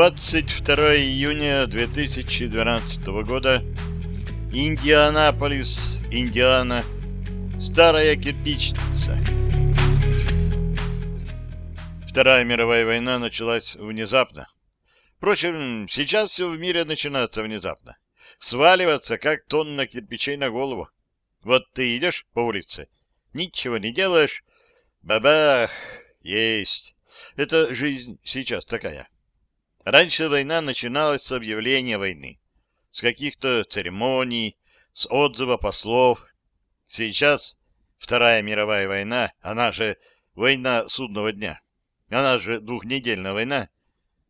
22 июня 2012 года. Индианаполис, Индиана. Старая кирпичница. Вторая мировая война началась внезапно. Впрочем, сейчас все в мире начинается внезапно. Сваливаться, как тонна кирпичей на голову. Вот ты идешь по улице, ничего не делаешь, бабах, есть. Это жизнь сейчас такая. Раньше война начиналась с объявления войны, с каких-то церемоний, с отзыва послов. Сейчас Вторая мировая война, она же война судного дня, она же двухнедельная война,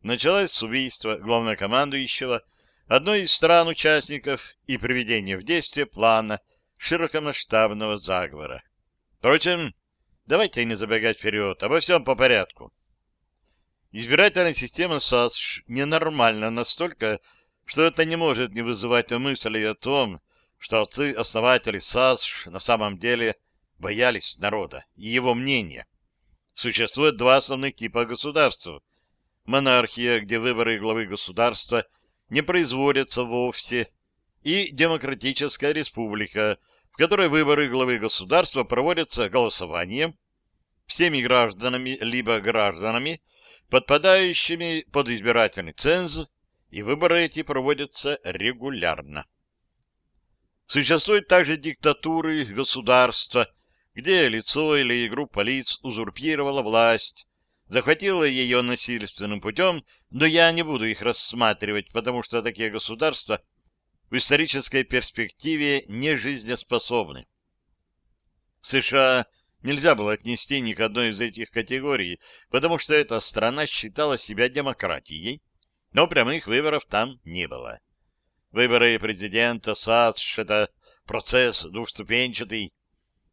началась с убийства главнокомандующего одной из стран-участников и приведения в действие плана широкомасштабного заговора. Впрочем, давайте не забегать вперед, обо всем по порядку. Избирательная система САСШ ненормальна настолько, что это не может не вызывать мысли о том, что отцы-основатели САСШ на самом деле боялись народа и его мнения. Существует два основных типа государства. Монархия, где выборы главы государства не производятся вовсе, и демократическая республика, в которой выборы главы государства проводятся голосованием всеми гражданами либо гражданами, подпадающими под избирательный ценз, и выборы эти проводятся регулярно. Существуют также диктатуры государства, где лицо или группа лиц узурпировала власть, захватила ее насильственным путем, но я не буду их рассматривать, потому что такие государства в исторической перспективе не жизнеспособны. США нельзя было отнести ни к одной из этих категорий, потому что эта страна считала себя демократией, но прямых выборов там не было. Выборы президента САСШ — это процесс двухступенчатый.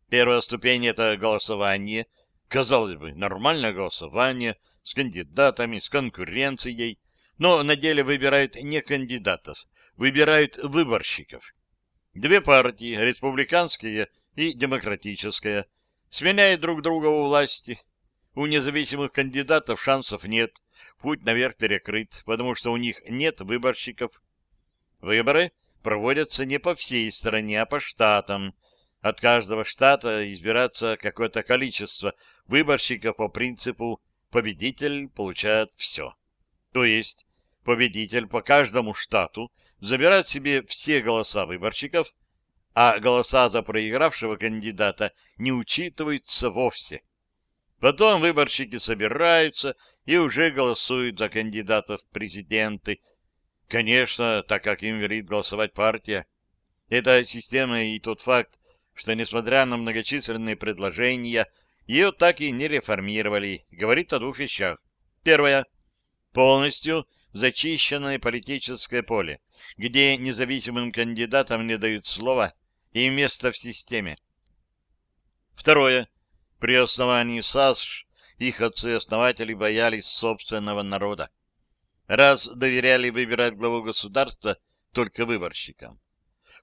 Первая ступень — это голосование. Казалось бы, нормальное голосование с кандидатами, с конкуренцией, но на деле выбирают не кандидатов, выбирают выборщиков. Две партии, республиканская и демократическая, сменяют друг друга у власти. У независимых кандидатов шансов нет, путь наверх перекрыт, потому что у них нет выборщиков. Выборы проводятся не по всей стране, а по штатам. От каждого штата избирается какое-то количество выборщиков по принципу «победитель получает все». То есть победитель по каждому штату забирает себе все голоса выборщиков, а голоса за проигравшего кандидата не учитываются вовсе. Потом выборщики собираются и уже голосуют за кандидатов в президенты. Конечно, так как им велит голосовать партия. Эта система и тот факт, что, несмотря на многочисленные предложения, ее так и не реформировали, говорит о двух вещах. Первое. Полностью зачищенное политическое поле, где независимым кандидатам не дают слова и место в системе. Второе. При основании САСШ их отцы-основатели боялись собственного народа. Раз доверяли выбирать главу государства только выборщикам.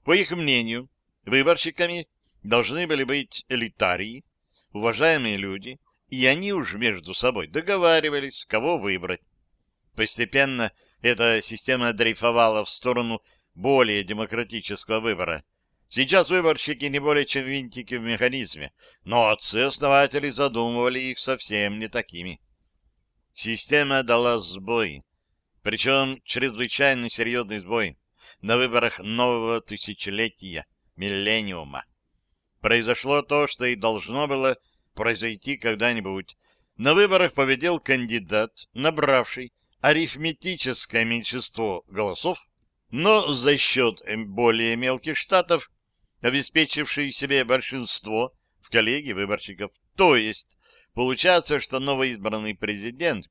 По их мнению, выборщиками должны были быть элитарии, уважаемые люди, и они уж между собой договаривались, кого выбрать. Постепенно эта система дрейфовала в сторону более демократического выбора. Сейчас выборщики не более чем винтики в механизме, но отцы-основатели задумывали их совсем не такими. Система дала сбой, причем чрезвычайно серьезный сбой на выборах нового тысячелетия, миллениума. Произошло то, что и должно было произойти когда-нибудь. На выборах победил кандидат, набравший арифметическое меньшинство голосов, но за счет более мелких штатов, обеспечивший себе большинство в коллегии выборщиков. То есть, получается, что новоизбранный президент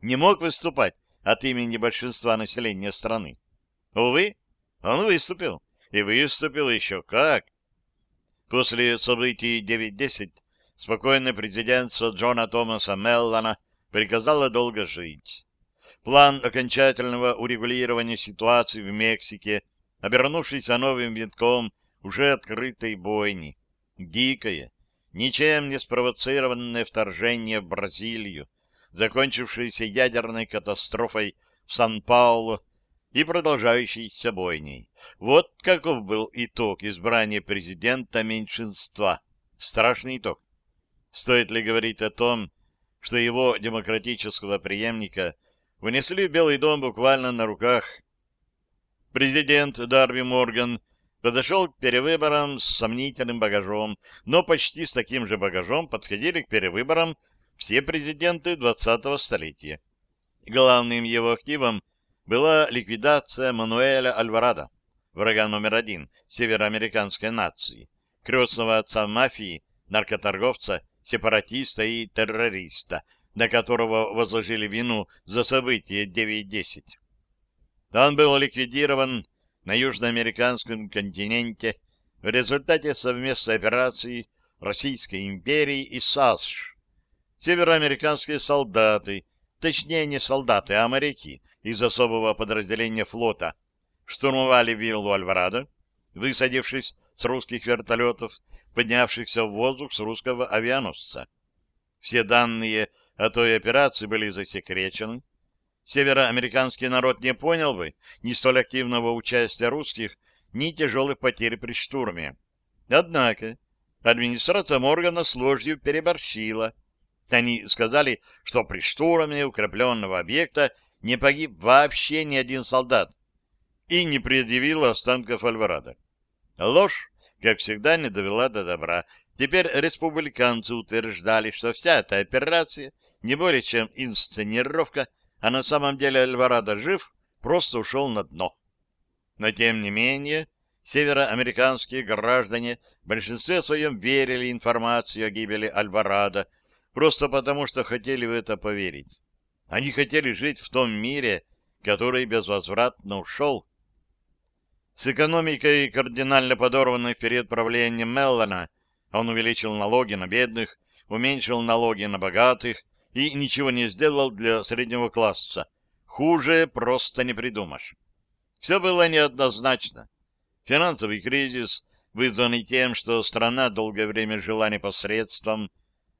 не мог выступать от имени большинства населения страны. Увы, он выступил, и выступил еще как. После событий 9.10 спокойное президентство Джона Томаса Меллана приказало долго жить. План окончательного урегулирования ситуации в Мексике, обернувшийся новым витком уже открытой бойни, дикое, ничем не спровоцированное вторжение в Бразилию, закончившееся ядерной катастрофой в Сан-Пауло и продолжающейся бойней. Вот каков был итог избрания президента меньшинства. Страшный итог. Стоит ли говорить о том, что его демократического преемника внесли в Белый дом буквально на руках? Президент Дарби Морган подошел к перевыборам с сомнительным багажом, но почти с таким же багажом подходили к перевыборам все президенты 20-го столетия. Главным его активом была ликвидация Мануэля Альварадо, врага номер один североамериканской нации, крестного отца мафии, наркоторговца, сепаратиста и террориста, на которого возложили вину за события 9-10. Он был ликвидирован на южноамериканском континенте в результате совместной операции Российской империи и САСШ. Североамериканские солдаты, точнее не солдаты, а моряки из особого подразделения флота, штурмовали виллу Альварадо, высадившись с русских вертолетов, поднявшихся в воздух с русского авианосца. Все данные о той операции были засекречены, североамериканский народ не понял бы ни столь активного участия русских, ни тяжелых потерь при штурме. Однако администрация Моргана с ложью переборщила. Они сказали, что при штурме укрепленного объекта не погиб вообще ни один солдат и не предъявила останков Альварадо. Ложь, как всегда, не довела до добра. Теперь республиканцы утверждали, что вся эта операция не более чем инсценировка а на самом деле Альварадо жив, просто ушел на дно. Но тем не менее, североамериканские граждане в большинстве своем верили информации о гибели Альварадо, просто потому что хотели в это поверить. Они хотели жить в том мире, который безвозвратно ушел. С экономикой, кардинально подорванной в период правления Меллана, он увеличил налоги на бедных, уменьшил налоги на богатых, и ничего не сделал для среднего класса. Хуже просто не придумаешь. Все было неоднозначно. Финансовый кризис, вызванный тем, что страна долгое время жила непосредством,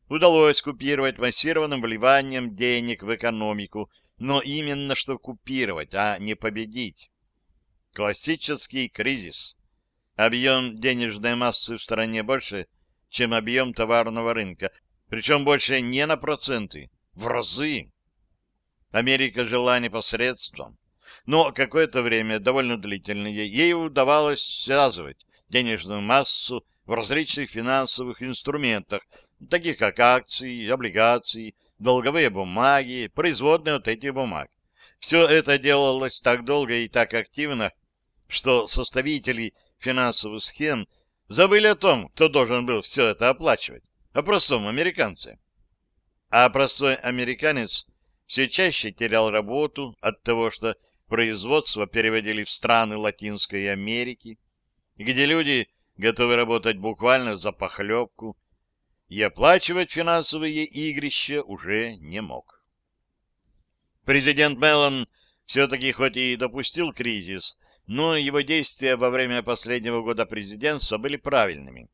удалось купировать массированным вливанием денег в экономику, но именно что купировать, а не победить. Классический кризис. Объем денежной массы в стране больше, чем объем товарного рынка, причем больше не на проценты, в разы. Америка жила непосредством, но какое-то время, довольно длительное, ей удавалось связывать денежную массу в различных финансовых инструментах, таких как акции, облигации, долговые бумаги, производные от этих бумаг. Все это делалось так долго и так активно, что составители финансовых схем забыли о том, кто должен был все это оплачивать о простом американце. А простой американец все чаще терял работу от того, что производство переводили в страны Латинской Америки, где люди готовы работать буквально за похлебку, и оплачивать финансовые игрища уже не мог. Президент Меллон все-таки хоть и допустил кризис, но его действия во время последнего года президентства были правильными.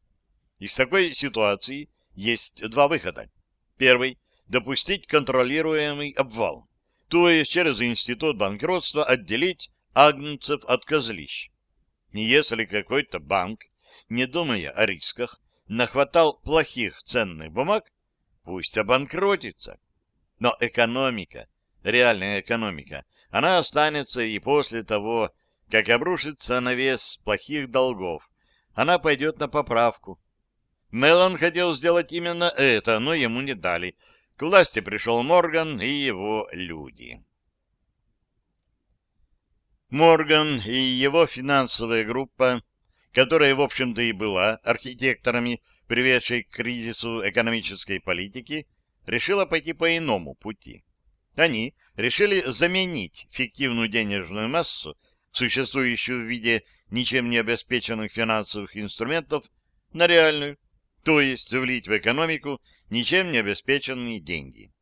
Из такой ситуации есть два выхода. Первый — допустить контролируемый обвал, то есть через институт банкротства отделить агнцев от козлищ. Если какой-то банк, не думая о рисках, нахватал плохих ценных бумаг, пусть обанкротится. Но экономика, реальная экономика, она останется и после того, как обрушится навес плохих долгов. Она пойдет на поправку, Мелон хотел сделать именно это, но ему не дали. К власти пришел Морган и его люди. Морган и его финансовая группа, которая, в общем-то, и была архитекторами, приведшей к кризису экономической политики, решила пойти по иному пути. Они решили заменить фиктивную денежную массу, существующую в виде ничем не обеспеченных финансовых инструментов, на реальную, то есть влить в экономику ничем не обеспеченные деньги.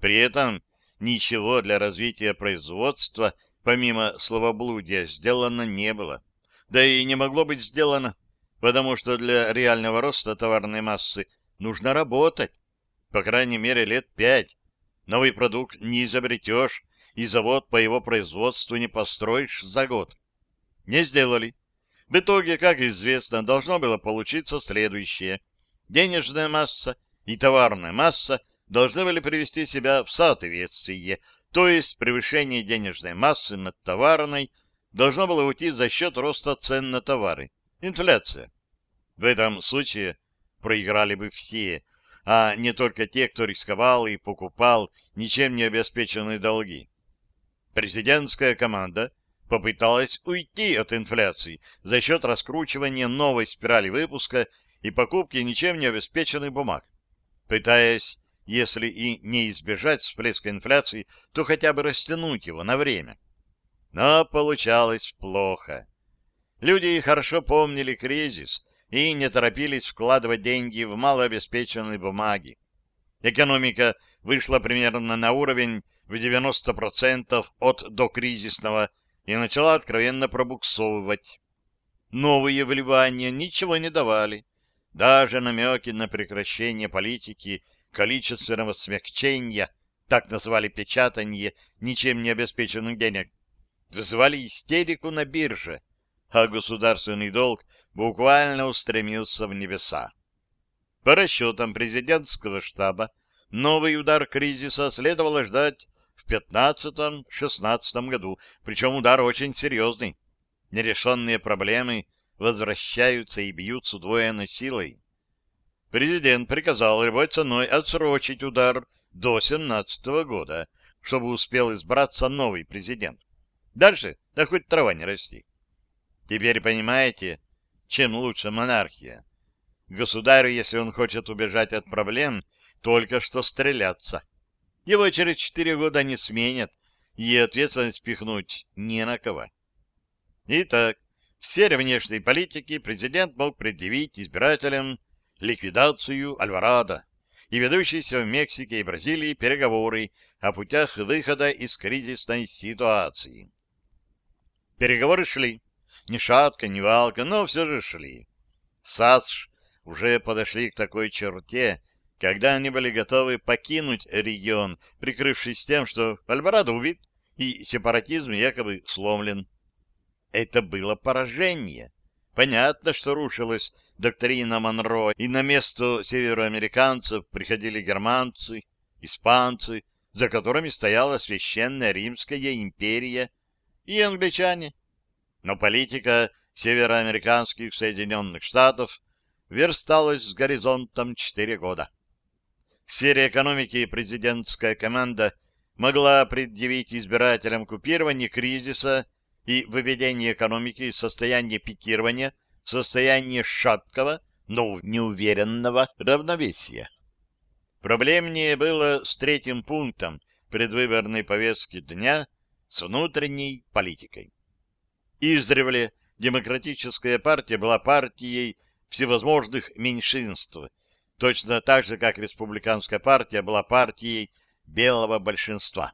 При этом ничего для развития производства, помимо словоблудия, сделано не было. Да и не могло быть сделано, потому что для реального роста товарной массы нужно работать, по крайней мере, лет пять. Новый продукт не изобретешь, и завод по его производству не построишь за год. Не сделали. В итоге, как известно, должно было получиться следующее. Денежная масса и товарная масса должны были привести себя в соответствие, то есть превышение денежной массы над товарной должно было уйти за счет роста цен на товары. Инфляция. В этом случае проиграли бы все, а не только те, кто рисковал и покупал ничем не обеспеченные долги. Президентская команда попыталась уйти от инфляции за счет раскручивания новой спирали выпуска и покупки ничем не обеспеченных бумаг, пытаясь, если и не избежать всплеска инфляции, то хотя бы растянуть его на время. Но получалось плохо. Люди хорошо помнили кризис и не торопились вкладывать деньги в малообеспеченные бумаги. Экономика вышла примерно на уровень в 90% от докризисного и начала откровенно пробуксовывать. Новые вливания ничего не давали. Даже намеки на прекращение политики количественного смягчения, так называли печатание ничем не обеспеченных денег, вызывали истерику на бирже, а государственный долг буквально устремился в небеса. По расчетам президентского штаба, новый удар кризиса следовало ждать в 15-16 году, причем удар очень серьезный. Нерешенные проблемы возвращаются и бьют с удвоенной силой. Президент приказал любой ценой отсрочить удар до 17 года, чтобы успел избраться новый президент. Дальше, да хоть трава не расти. Теперь понимаете, чем лучше монархия? Государю, если он хочет убежать от проблем, только что стреляться. Его через четыре года не сменят, и ответственность пихнуть не на кого. Итак, в сфере внешней политики президент мог предъявить избирателям ликвидацию Альварадо и ведущиеся в Мексике и Бразилии переговоры о путях выхода из кризисной ситуации. Переговоры шли. Ни шатка, ни валка, но все же шли. САСШ уже подошли к такой черте, когда они были готовы покинуть регион, прикрывшись тем, что Альварадо убит и сепаратизм якобы сломлен. Это было поражение. Понятно, что рушилась доктрина Монро, и на место североамериканцев приходили германцы, испанцы, за которыми стояла священная Римская империя, и англичане. Но политика североамериканских Соединенных Штатов версталась с горизонтом четыре года. В сфере экономики президентская команда могла предъявить избирателям купирование кризиса и выведение экономики из состояния пикирования в состояние шаткого, но неуверенного равновесия. Проблемнее было с третьим пунктом предвыборной повестки дня с внутренней политикой. Издревле демократическая партия была партией всевозможных меньшинств, точно так же, как республиканская партия была партией белого большинства.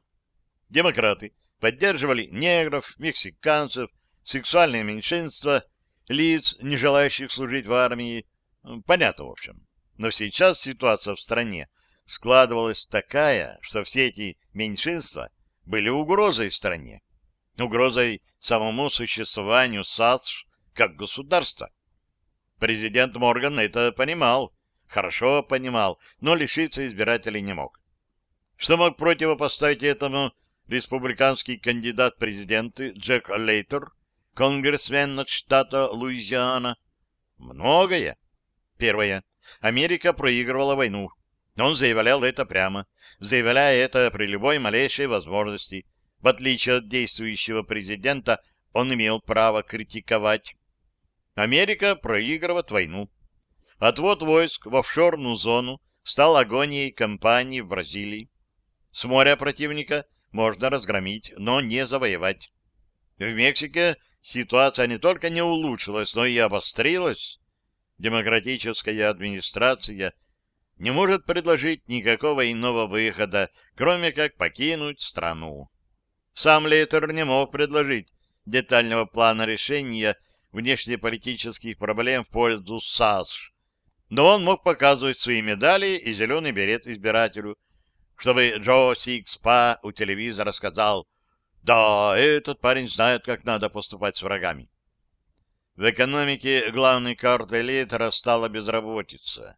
Демократы поддерживали негров, мексиканцев, сексуальные меньшинства, лиц, не желающих служить в армии. Понятно, в общем. Но сейчас ситуация в стране складывалась такая, что все эти меньшинства были угрозой стране, угрозой самому существованию САСШ как государства. Президент Морган это понимал, хорошо понимал, но лишиться избирателей не мог. Что мог противопоставить этому республиканский кандидат президенты Джек Лейтер, конгрессмен от штата Луизиана? Многое. Первое. Америка проигрывала войну. Он заявлял это прямо, заявляя это при любой малейшей возможности. В отличие от действующего президента, он имел право критиковать. Америка проигрывает войну. Отвод войск в офшорную зону стал агонией кампании в Бразилии. С моря противника можно разгромить, но не завоевать. В Мексике ситуация не только не улучшилась, но и обострилась. Демократическая администрация не может предложить никакого иного выхода, кроме как покинуть страну. Сам Лейтер не мог предложить детального плана решения внешнеполитических проблем в пользу САСШ, но он мог показывать свои медали и зеленый берет избирателю, чтобы Джо Сикспа у телевизора сказал Да, этот парень знает, как надо поступать с врагами. В экономике главной картой литера стала безработица.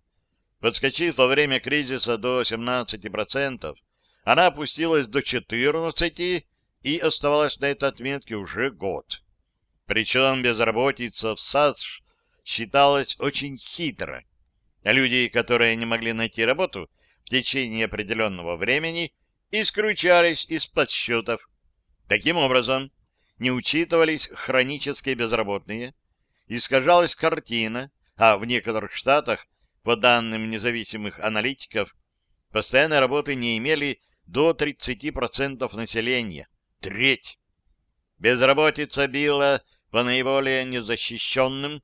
Подскочив во время кризиса до 17%, она опустилась до 14% и оставалась на этой отметке уже год. Причем безработица в САС считалась очень хитро. Люди, которые не могли найти работу в течение определенного времени, исключались из подсчетов. Таким образом, не учитывались хронические безработные, искажалась картина, а в некоторых штатах, по данным независимых аналитиков, постоянной работы не имели до 30% населения. Треть. Безработица била по наиболее незащищенным,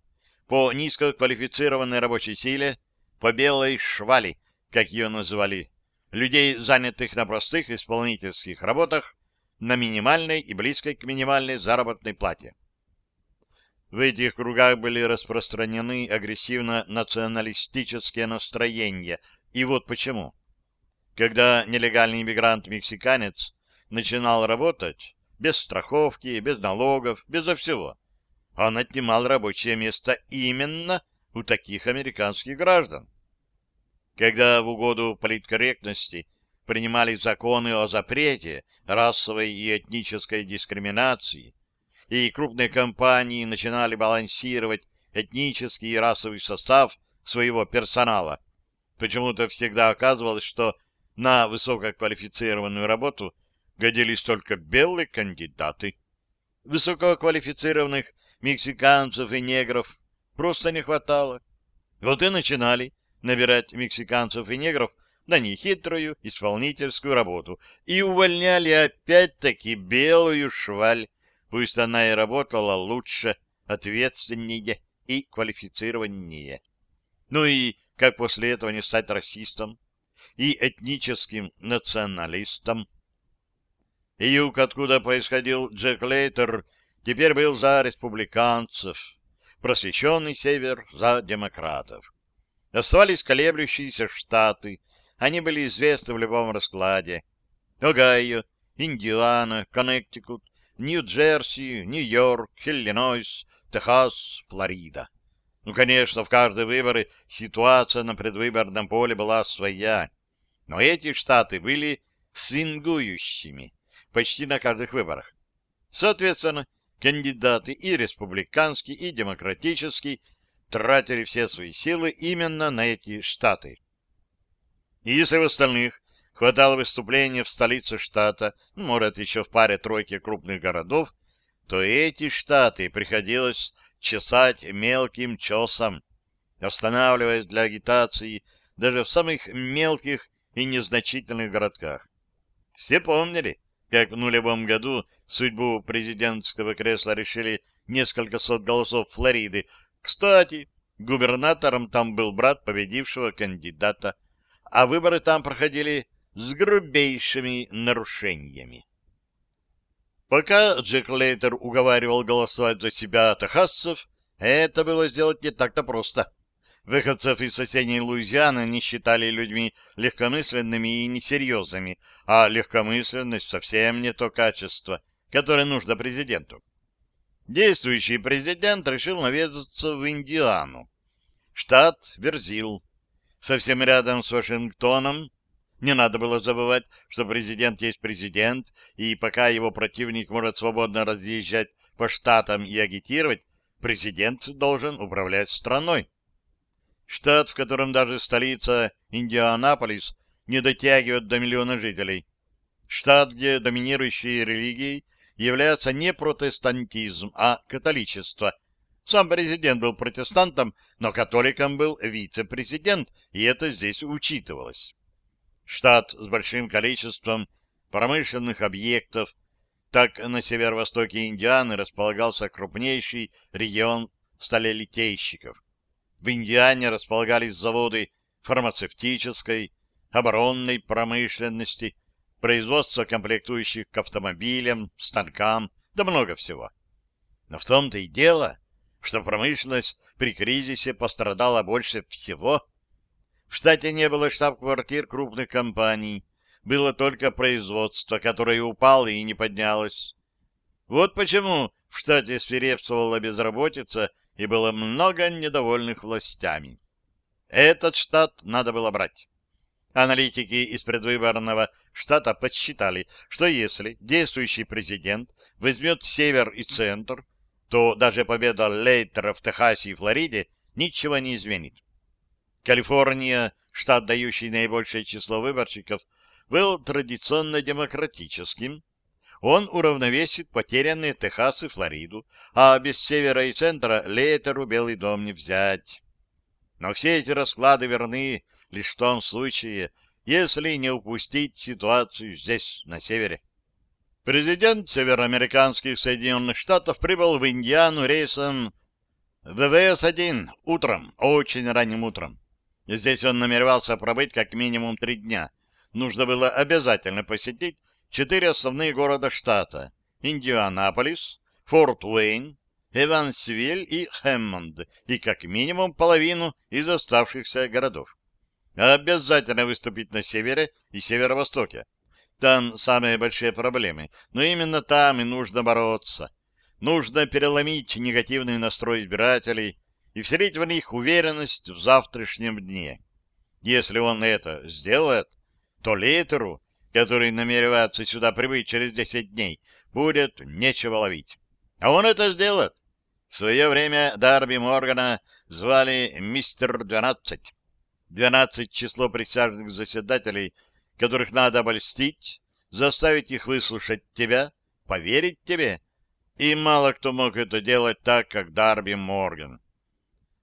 по низкоквалифицированной рабочей силе, по белой швали, как ее называли, людей, занятых на простых исполнительских работах, на минимальной и близкой к минимальной заработной плате. В этих кругах были распространены агрессивно-националистические настроения. И вот почему. Когда нелегальный иммигрант-мексиканец начинал работать, без страховки, без налогов, безо всего, он отнимал рабочее место именно у таких американских граждан. Когда в угоду политкорректности принимали законы о запрете расовой и этнической дискриминации, и крупные компании начинали балансировать этнический и расовый состав своего персонала. Почему-то всегда оказывалось, что на высококвалифицированную работу годились только белые кандидаты. Высококвалифицированных мексиканцев и негров просто не хватало. Вот и начинали набирать мексиканцев и негров на нехитрую исполнительскую работу и увольняли опять-таки белую шваль Пусть она и работала лучше, ответственнее и квалифицированнее. Ну и как после этого не стать расистом и этническим националистом? Юг, откуда происходил Джек Лейтер, теперь был за республиканцев, просвещенный север за демократов. Оставались колеблющиеся штаты, они были известны в любом раскладе. Огайо, Индиана, Коннектикут, Нью-Джерси, Нью-Йорк, Иллинойс, Техас, Флорида. Ну, конечно, в каждые выборы ситуация на предвыборном поле была своя. Но эти штаты были свингующими почти на каждых выборах. Соответственно, кандидаты и республиканский, и демократический тратили все свои силы именно на эти штаты. И если в остальных хватало выступления в столице штата, ну, может, еще в паре-тройке крупных городов, то эти штаты приходилось чесать мелким чесом, останавливаясь для агитации даже в самых мелких и незначительных городках. Все помнили, как в нулевом году судьбу президентского кресла решили несколько сот голосов Флориды. Кстати, губернатором там был брат победившего кандидата, а выборы там проходили с грубейшими нарушениями. Пока Джек Лейтер уговаривал голосовать за себя техасцев, это было сделать не так-то просто. Выходцев из соседней Луизианы не считали людьми легкомысленными и несерьезными, а легкомысленность совсем не то качество, которое нужно президенту. Действующий президент решил наведаться в Индиану. Штат Верзил. Совсем рядом с Вашингтоном не надо было забывать, что президент есть президент, и пока его противник может свободно разъезжать по штатам и агитировать, президент должен управлять страной. Штат, в котором даже столица Индианаполис не дотягивает до миллиона жителей. Штат, где доминирующей религией является не протестантизм, а католичество. Сам президент был протестантом, но католиком был вице-президент, и это здесь учитывалось штат с большим количеством промышленных объектов, так на северо-востоке Индианы располагался крупнейший регион сталелитейщиков. В Индиане располагались заводы фармацевтической, оборонной промышленности, производства комплектующих к автомобилям, станкам, да много всего. Но в том-то и дело, что промышленность при кризисе пострадала больше всего в штате не было штаб-квартир крупных компаний. было только производство, которое упало и не поднялось. Вот почему в штате свирепствовала безработица и было много недовольных властями. Этот штат надо было брать. Аналитики из предвыборного штата подсчитали, что если действующий президент возьмет север и центр, то даже победа Лейтера в Техасе и Флориде ничего не изменит. Калифорния, штат, дающий наибольшее число выборщиков, был традиционно демократическим. Он уравновесит потерянные Техас и Флориду, а без севера и центра Лейтеру Белый дом не взять. Но все эти расклады верны лишь в том случае, если не упустить ситуацию здесь, на севере. Президент североамериканских Соединенных Штатов прибыл в Индиану рейсом ВВС-1 утром, очень ранним утром. Здесь он намеревался пробыть как минимум три дня. Нужно было обязательно посетить четыре основные города штата — Индианаполис, Форт Уэйн, Эвансвиль и Хэммонд, и как минимум половину из оставшихся городов. Обязательно выступить на севере и северо-востоке. Там самые большие проблемы, но именно там и нужно бороться. Нужно переломить негативный настрой избирателей и вселить в них уверенность в завтрашнем дне. Если он это сделает, то Лейтеру, который намеревается сюда прибыть через 10 дней, будет нечего ловить. А он это сделает. В свое время Дарби Моргана звали «Мистер 12». 12 число присяжных заседателей — которых надо обольстить, заставить их выслушать тебя, поверить тебе, и мало кто мог это делать так, как Дарби Морган.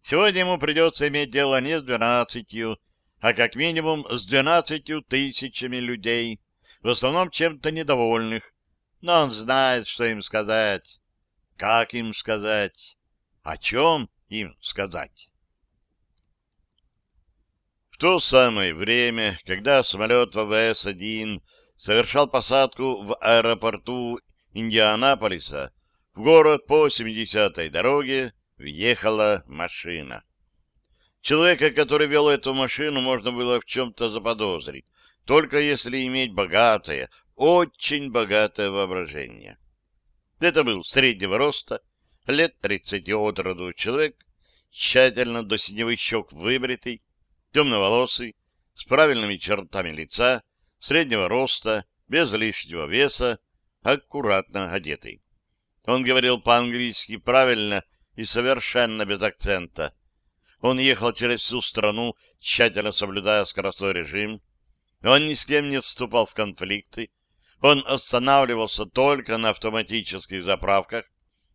Сегодня ему придется иметь дело не с двенадцатью, а как минимум с двенадцатью тысячами людей, в основном чем-то недовольных, но он знает, что им сказать, как им сказать, о чем им сказать то самое время, когда самолет ВВС-1 совершал посадку в аэропорту Индианаполиса, в город по 70-й дороге въехала машина. Человека, который вел эту машину, можно было в чем-то заподозрить, только если иметь богатое, очень богатое воображение. Это был среднего роста, лет 30 от роду человек, тщательно до синевых щек выбритый, темноволосый, с правильными чертами лица, среднего роста, без лишнего веса, аккуратно одетый. Он говорил по-английски правильно и совершенно без акцента. Он ехал через всю страну, тщательно соблюдая скоростной режим. Он ни с кем не вступал в конфликты. Он останавливался только на автоматических заправках,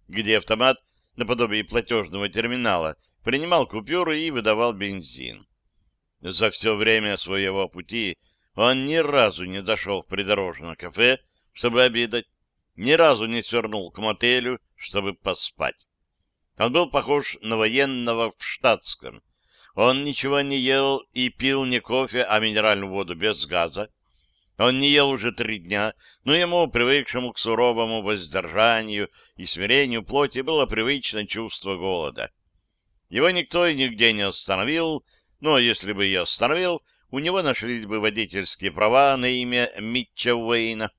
где автомат, наподобие платежного терминала, принимал купюры и выдавал бензин. За все время своего пути он ни разу не дошел в придорожное кафе, чтобы обедать, ни разу не свернул к мотелю, чтобы поспать. Он был похож на военного в штатском. Он ничего не ел и пил не кофе, а минеральную воду без газа. Он не ел уже три дня, но ему, привыкшему к суровому воздержанию и смирению плоти, было привычно чувство голода. Его никто и нигде не остановил, но если бы я остановил, у него нашлись бы водительские права на имя Митча Уэйна,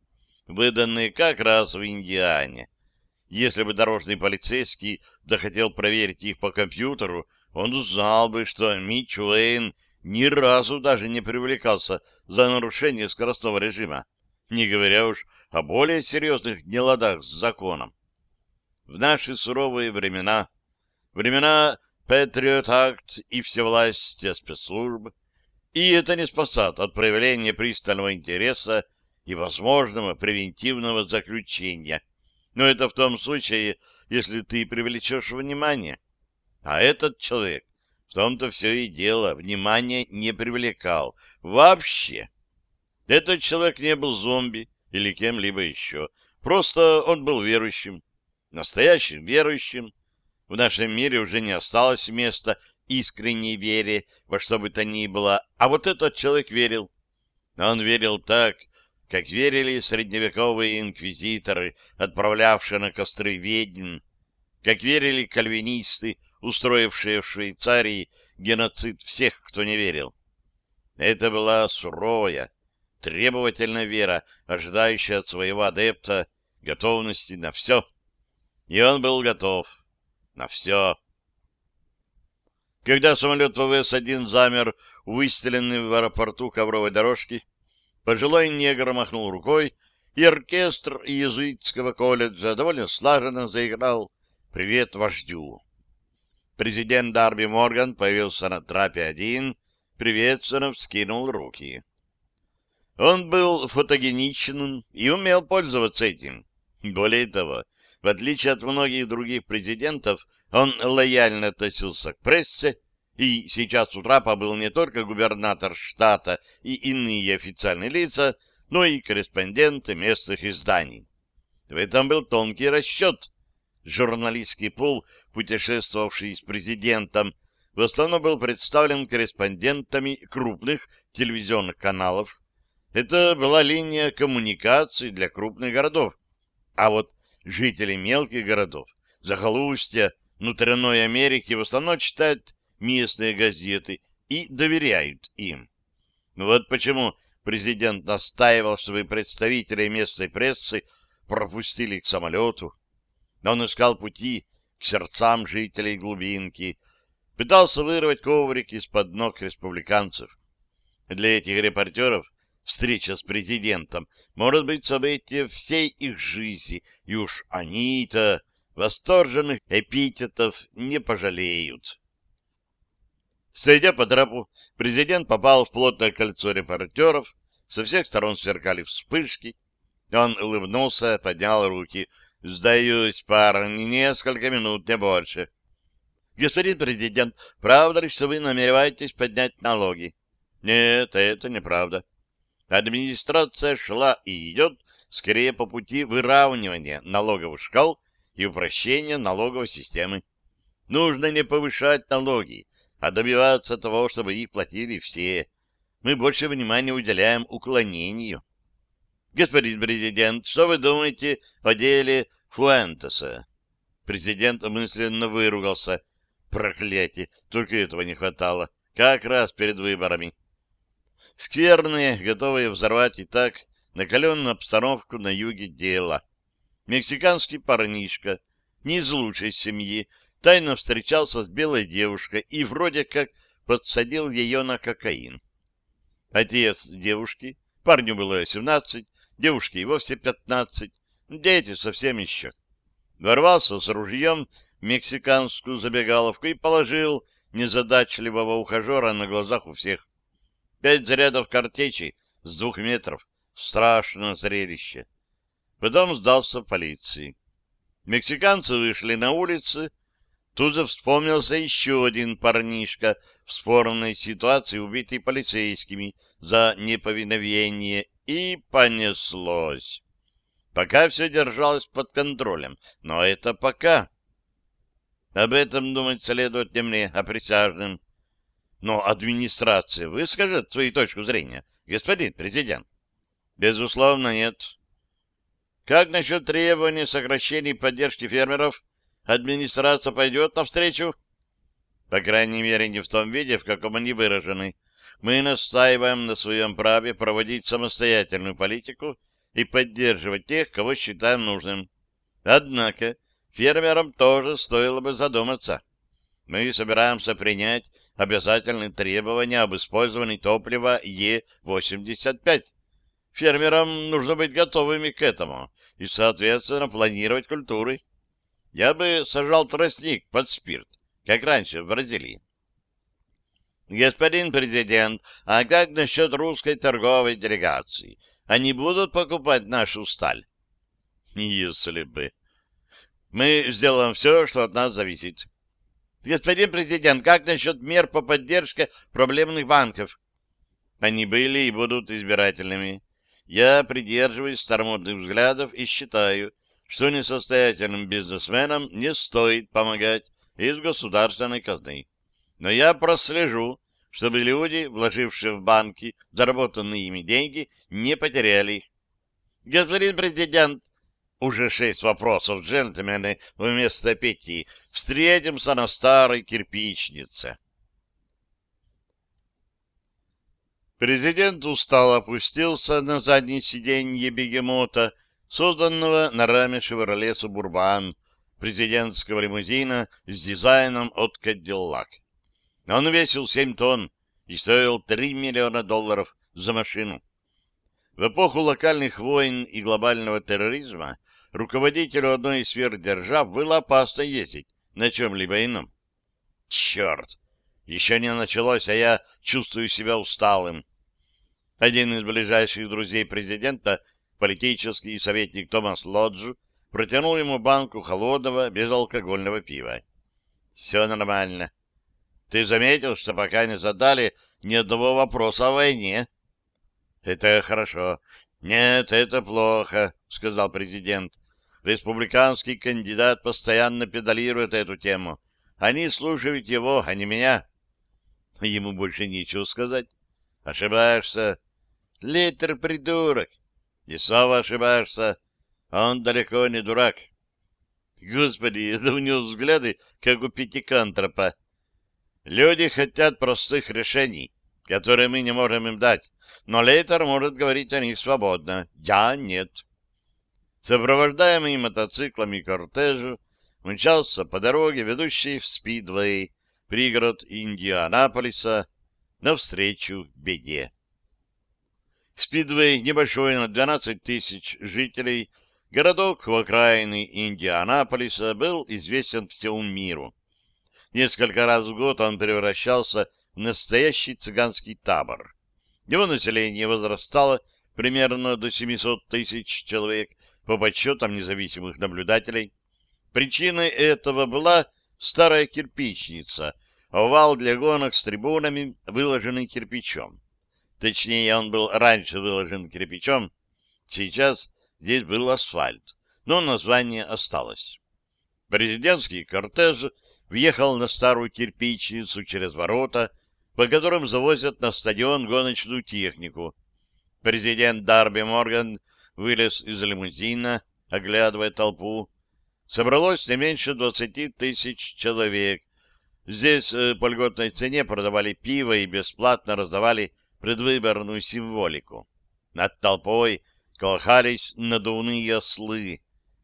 выданные как раз в Индиане. Если бы дорожный полицейский захотел проверить их по компьютеру, он узнал бы, что Митч Уэйн ни разу даже не привлекался за нарушение скоростного режима, не говоря уж о более серьезных неладах с законом. В наши суровые времена, времена Патриот Акт и всевластие спецслужб, и это не спасает от проявления пристального интереса и возможного превентивного заключения. Но это в том случае, если ты привлечешь внимание. А этот человек, в том-то все и дело, внимание не привлекал. Вообще. Этот человек не был зомби или кем-либо еще. Просто он был верующим. Настоящим верующим, в нашем мире уже не осталось места искренней вере во что бы то ни было, а вот этот человек верил. Он верил так, как верили средневековые инквизиторы, отправлявшие на костры ведьм, как верили кальвинисты, устроившие в Швейцарии геноцид всех, кто не верил. Это была суровая, требовательная вера, ожидающая от своего адепта готовности на все. И он был готов на все. Когда самолет ВВС-1 замер у в аэропорту ковровой дорожки, пожилой негр махнул рукой, и оркестр иезуитского колледжа довольно слаженно заиграл «Привет вождю». Президент Дарби Морган появился на трапе один, приветственно вскинул руки. Он был фотогеничен и умел пользоваться этим. Более того, в отличие от многих других президентов, он лояльно относился к прессе, и сейчас с утра побыл не только губернатор штата и иные официальные лица, но и корреспонденты местных изданий. В этом был тонкий расчет. Журналистский пул, путешествовавший с президентом, в основном был представлен корреспондентами крупных телевизионных каналов. Это была линия коммуникаций для крупных городов. А вот жители мелких городов, захолустья, внутренной Америки в основном читают местные газеты и доверяют им. Вот почему президент настаивал, чтобы представителей местной прессы пропустили к самолету. Он искал пути к сердцам жителей глубинки, пытался вырвать коврик из-под ног республиканцев. Для этих репортеров встреча с президентом может быть событие всей их жизни, и уж они-то восторженных эпитетов не пожалеют. Сойдя по трапу, президент попал в плотное кольцо репортеров, со всех сторон сверкали вспышки. Он улыбнулся, поднял руки. «Сдаюсь, парни, несколько минут, не больше». «Господин президент, правда ли, что вы намереваетесь поднять налоги?» «Нет, это неправда. Администрация шла и идет скорее по пути выравнивания налоговых шкал и упрощения налоговой системы. Нужно не повышать налоги, а добиваться того, чтобы их платили все. Мы больше внимания уделяем уклонению. Господин президент, что вы думаете о деле Фуэнтеса? Президент мысленно выругался. Проклятие, только этого не хватало. Как раз перед выборами. Скверные, готовые взорвать и так накаленную обстановку на юге дела. Мексиканский парнишка, не из лучшей семьи, тайно встречался с белой девушкой и вроде как подсадил ее на кокаин. Отец девушки, парню было 17, девушке и вовсе 15, дети совсем еще. Ворвался с ружьем в мексиканскую забегаловку и положил незадачливого ухажера на глазах у всех. Пять зарядов картечи с двух метров. Страшное зрелище. Потом сдался полиции. Мексиканцы вышли на улицы, Тут же вспомнился еще один парнишка в спорной ситуации, убитый полицейскими за неповиновение, и понеслось. Пока все держалось под контролем, но это пока. Об этом думать следует не мне, а присяжным. Но администрация выскажет свою точку зрения, господин президент? Безусловно, нет. Как насчет требования сокращения поддержки фермеров администрация пойдет навстречу? По крайней мере, не в том виде, в каком они выражены. Мы настаиваем на своем праве проводить самостоятельную политику и поддерживать тех, кого считаем нужным. Однако фермерам тоже стоило бы задуматься. Мы собираемся принять обязательные требования об использовании топлива Е-85. Фермерам нужно быть готовыми к этому и, соответственно, планировать культуры. Я бы сажал тростник под спирт, как раньше в Бразилии. Господин президент, а как насчет русской торговой делегации? Они будут покупать нашу сталь? Если бы. Мы сделаем все, что от нас зависит. Господин президент, как насчет мер по поддержке проблемных банков? Они были и будут избирательными. Я придерживаюсь старомодных взглядов и считаю, что несостоятельным бизнесменам не стоит помогать из государственной казны. Но я прослежу, чтобы люди, вложившие в банки заработанные ими деньги, не потеряли их. Господин президент, уже шесть вопросов, джентльмены, вместо пяти. Встретимся на старой кирпичнице. Президент устало опустился на заднее сиденье бегемота, созданного на раме «Шевроле Субурбан», президентского лимузина с дизайном от Кадиллак. Он весил 7 тонн и стоил 3 миллиона долларов за машину. В эпоху локальных войн и глобального терроризма руководителю одной из сверхдержав было опасно ездить на чем-либо ином. Черт! Еще не началось, а я чувствую себя усталым. Один из ближайших друзей президента, политический советник Томас Лоджу, протянул ему банку холодного безалкогольного пива. Все нормально. Ты заметил, что пока не задали ни одного вопроса о войне? Это хорошо. Нет, это плохо, сказал президент. Республиканский кандидат постоянно педалирует эту тему. Они слушают его, а не меня. Ему больше нечего сказать. Ошибаешься. Литер придурок. И снова ошибаешься. Он далеко не дурак. Господи, это у него взгляды, как у пятикантропа. Люди хотят простых решений, которые мы не можем им дать, но Лейтер может говорить о них свободно. Я нет. Сопровождаемый мотоциклами кортежу мчался по дороге, ведущей в Спидвей, пригород Индианаполиса, навстречу беде. Спидвей небольшой на 12 тысяч жителей, городок в окраине Индианаполиса был известен всему миру. Несколько раз в год он превращался в настоящий цыганский табор. Его население возрастало примерно до 700 тысяч человек по подсчетам независимых наблюдателей. Причиной этого была старая кирпичница, овал для гонок с трибунами, выложенный кирпичом. Точнее, он был раньше выложен кирпичом, сейчас здесь был асфальт, но название осталось. Президентский кортеж въехал на старую кирпичницу через ворота, по которым завозят на стадион гоночную технику. Президент Дарби Морган вылез из лимузина, оглядывая толпу. Собралось не меньше двадцати тысяч человек. Здесь э, по льготной цене продавали пиво и бесплатно раздавали предвыборную символику. Над толпой колыхались надувные ослы,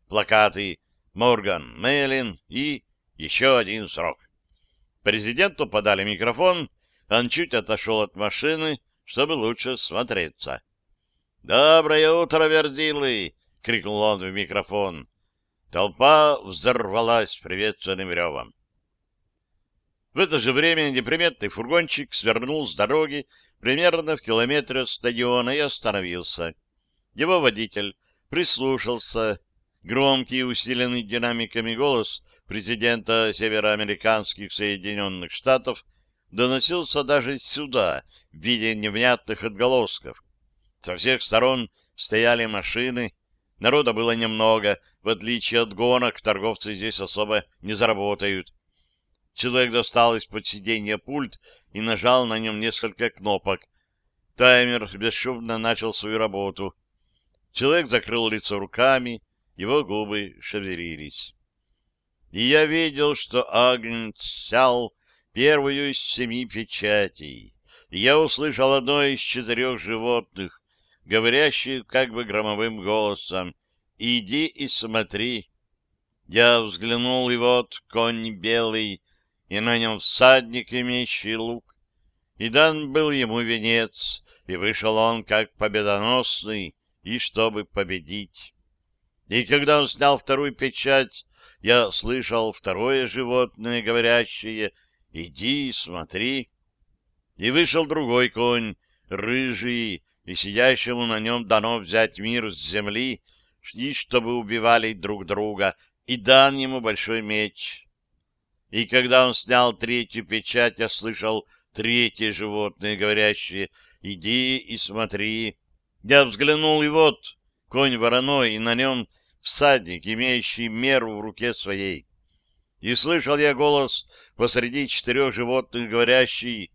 плакаты «Морган Меллин» и «Еще один срок». Президенту подали микрофон, он чуть отошел от машины, чтобы лучше смотреться. «Доброе утро, вердилы!» — крикнул он в микрофон. Толпа взорвалась приветственным ревом. В это же время неприметный фургончик свернул с дороги примерно в километре от стадиона и остановился. Его водитель прислушался. Громкий, усиленный динамиками голос президента североамериканских Соединенных Штатов доносился даже сюда, в виде невнятных отголосков. Со всех сторон стояли машины, народа было немного, в отличие от гонок, торговцы здесь особо не заработают. Человек достал из-под сиденья пульт и нажал на нем несколько кнопок. Таймер бесшумно начал свою работу. Человек закрыл лицо руками, его губы шевелились. И я видел, что Агнец сял первую из семи печатей. Я услышал одно из четырех животных, говорящий как бы громовым голосом «Иди и смотри». Я взглянул, и вот конь белый, и на нем всадник, имеющий лук. И дан был ему венец, и вышел он как победоносный, и чтобы победить. И когда он снял вторую печать, я слышал второе животное, говорящее «Иди смотри». И вышел другой конь, рыжий, и сидящему на нем дано взять мир с земли, и чтобы убивали друг друга, и дан ему большой меч. И когда он снял третью печать, я слышал третье животное, говорящее «Иди и смотри». Я взглянул, и вот конь вороной, и на нем всадник, имеющий меру в руке своей. И слышал я голос посреди четырех животных, говорящий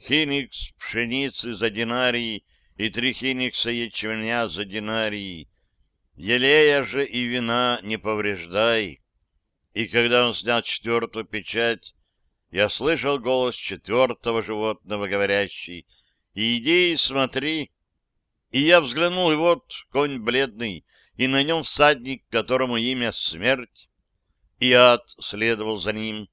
«Хиникс пшеницы за динарии и три хиникса ячменя за динарии. Елея же и вина не повреждай. И когда он снял четвертую печать, я слышал голос четвертого животного, говорящий, Иди и смотри. И я взглянул, и вот конь бледный, и на нем всадник, которому имя смерть. И ад следовал за ним,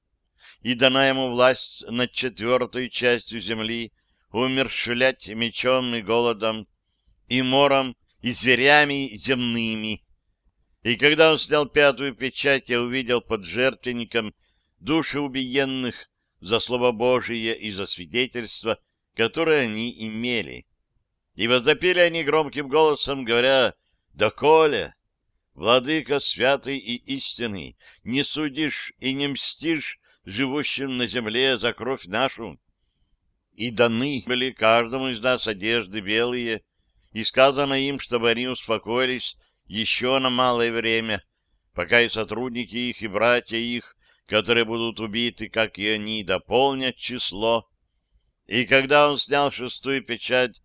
и дана ему власть над четвертой частью земли умершлять мечом и голодом, и мором, и зверями земными. И когда он снял пятую печать, я увидел под жертвенником души убиенных за Слово Божие и за свидетельство, которое они имели. И возопили они громким голосом, говоря, «Доколе, Владыка святый и истинный, не судишь и не мстишь живущим на земле за кровь нашу?» И даны были каждому из нас одежды белые, и сказано им, чтобы они успокоились еще на малое время, пока и сотрудники их, и братья их, которые будут убиты, как и они, дополнят число. И когда он снял шестую печать,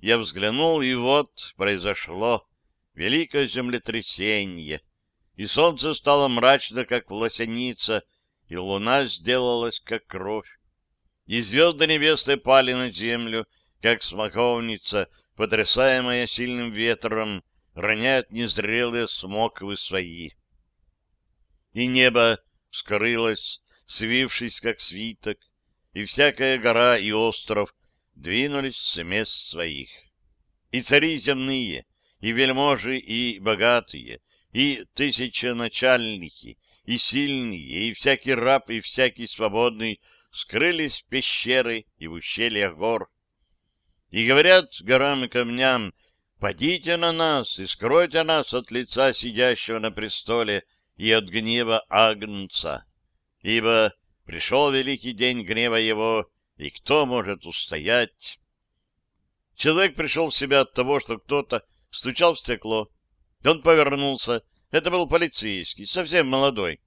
я взглянул, и вот произошло великое землетрясение, и солнце стало мрачно, как власеница, и луна сделалась, как кровь. И звезды небесные пали на землю, как смоковница, потрясаемая сильным ветром, роняет незрелые смоквы свои. И небо скрылось, свившись, как свиток, и всякая гора и остров двинулись с мест своих. И цари земные, и вельможи, и богатые, и тысяченачальники, и сильные, и всякий раб, и всякий свободный скрылись в пещеры и в ущельях гор. И говорят горам и камням, «Падите на нас и скройте нас от лица сидящего на престоле и от гнева Агнца, ибо пришел великий день гнева его, и кто может устоять?» Человек пришел в себя от того, что кто-то стучал в стекло. Он повернулся. Это был полицейский, совсем молодой.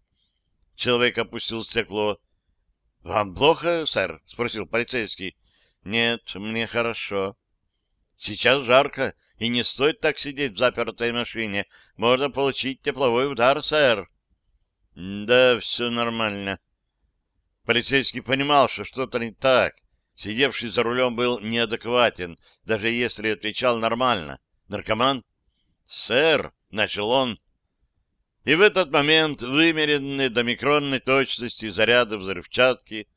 Человек опустил стекло. — Вам плохо, сэр? — спросил полицейский. — Нет, мне хорошо. — Сейчас жарко, и не стоит так сидеть в запертой машине. Можно получить тепловой удар, сэр. — Да, все нормально. Полицейский понимал, что что-то не так. Сидевший за рулем был неадекватен, даже если отвечал нормально. Наркоман? «Сэр!» — начал он. И в этот момент вымеренные до микронной точности заряды взрывчатки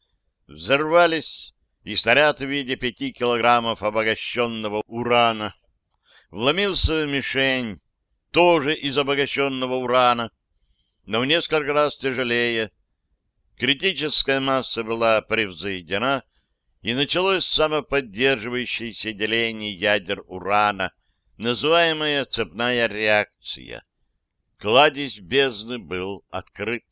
взорвались, и снаряд в виде пяти килограммов обогащенного урана вломился в мишень, тоже из обогащенного урана, но в несколько раз тяжелее. Критическая масса была превзойдена, и началось самоподдерживающееся деление ядер урана, называемая цепная реакция. Кладезь бездны был открыт.